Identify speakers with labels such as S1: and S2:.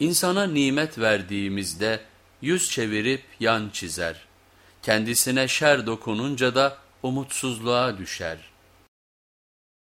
S1: İnsana nimet verdiğimizde yüz çevirip yan çizer. Kendisine şer dokununca da umutsuzluğa düşer.''